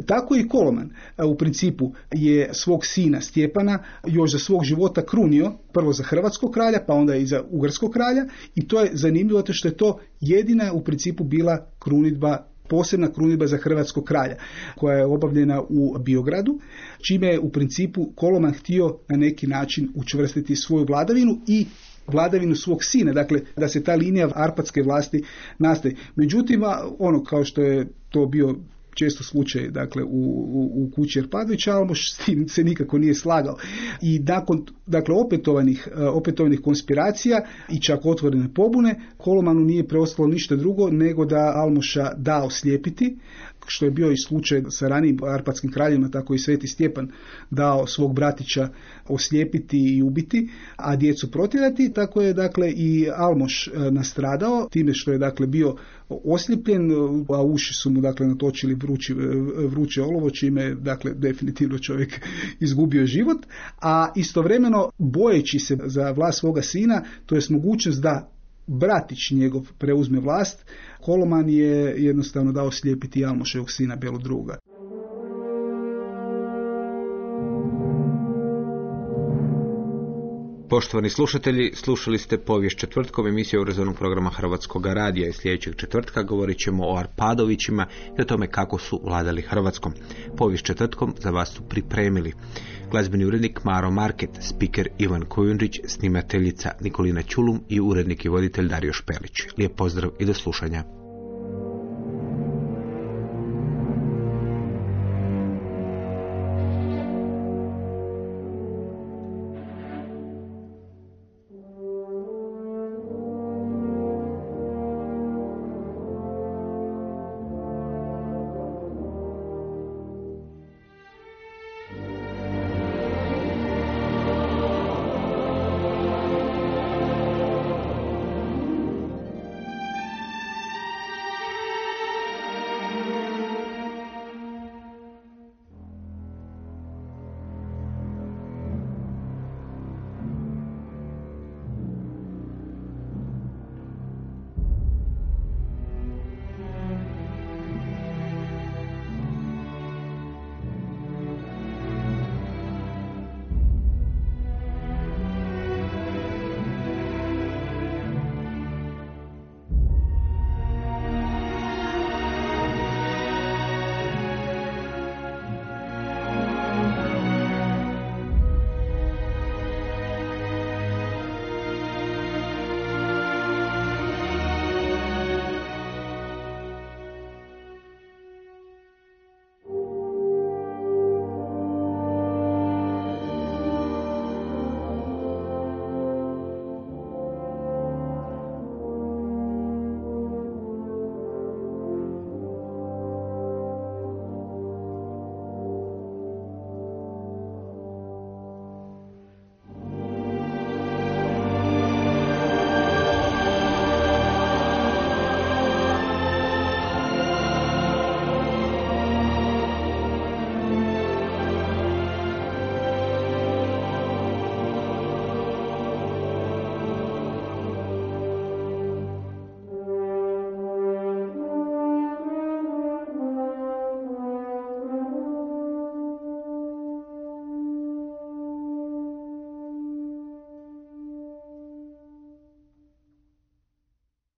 Tako i Koloman e, u principu je svog sina Stjepana još za svog života krunio, prvo za hrvatskog kralja, pa onda i za ugarskog kralja i to je zanimljivo što je to jedina u principu bila krunidba posebna krunidba za hrvatskog kralja koja je obavljena u Biogradu, čime je u principu Koloman htio na neki način učvrstiti svoju vladavinu i vladavinu svog sina, dakle da se ta linija arpatske vlasti nastaje. Međutim, ono kao što je to bio često slučaj dakle, u, u, u kući Erpadovića, Almoš s tim se nikako nije slagao. I nakon dakle, opetovanih, e, opetovanih konspiracija i čak otvorene pobune, Kolomanu nije preostalo ništa drugo nego da Almoša da oslijepiti, što je bio i slučaj sa ranijim arpatskim kraljima, tako i Sveti Stjepan dao svog bratića oslijepiti i ubiti, a djecu protjerati, tako je dakle i Almoš e, nastradao time što je dakle bio oslijepljen, a uši su mu dakle natočili vrući, e, vruće olovo, čime dakle definitivno čovjek izgubio život, a istovremeno bojeći se za vlast svoga sina, to je mogućnost da bratić njegov preuzme vlast, Koloman je jednostavno dao slijepiti Almoševog sina Belo druga. Poštovani slušatelji, slušali ste povijest četvrtkom emisiju obrazovnog programa Hrvatskog radija i sljedećeg četvrtka govorit ćemo o Arpadovićima i o tome kako su vladali Hrvatskom. Povijest četvrtkom za vas su pripremili glazbeni urednik Maro Market, spiker Ivan Kojundžić, snimateljica Nikolina Čulum i urednik i voditelj Dario Špelić. Lijep pozdrav i do slušanja.